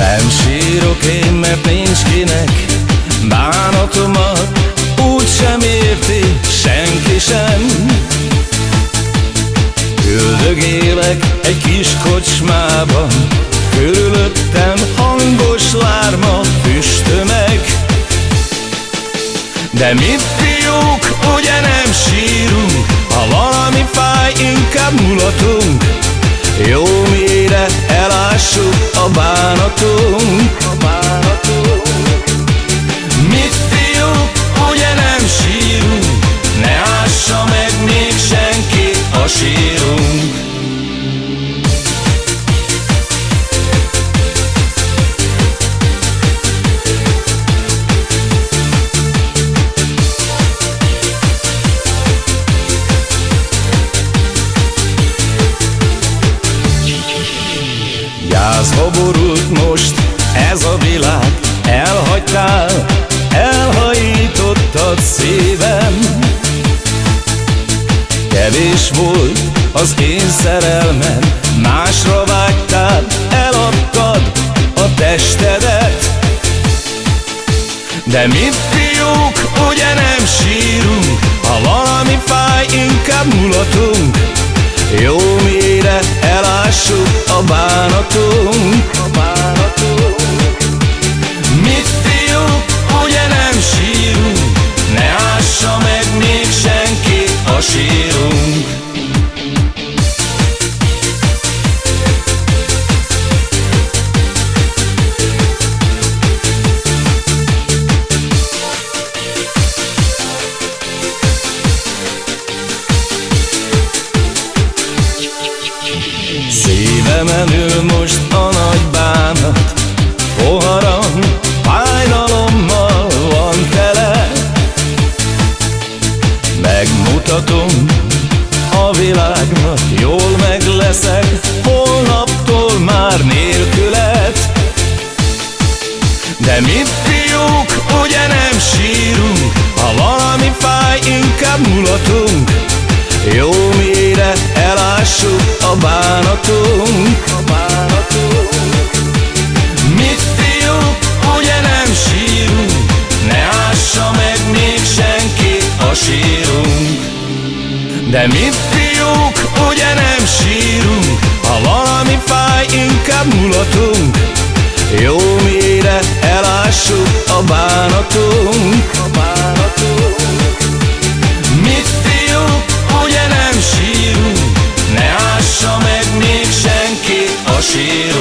Nem sírok én, mert nincs kinek. Bánatomat úgy sem érti senki sem. Üldögélek egy kis kocsmában Körülöttem hangos lárma füstömek De mit Gyászba borult most. Ez a világ Elhagytál, elhajítottad szívem. Kevés volt az én szerelmem Másra vágytál, eladtad a testedet. De mit elássuk a bánatunk, a bánatunk. Szívemen ül most a nagy bánat. Poharam fájdalommal van tele. Megmutatom a világnak Jól meg leszek holnaptól már nélkület De mit fiúk, ugye nem sírunk Ha valami fáj, inkább mulatunk. Jó mire elássuk bánatunk, a bánatunk. Mit fiúk, ugye nem sírunk? Ne ássa meg még senki a sírunk. De mit fiúk, ugye nem sírunk? Ha valami fáj, inkább mulatunk. Jó mire elássuk a bánatunk, ser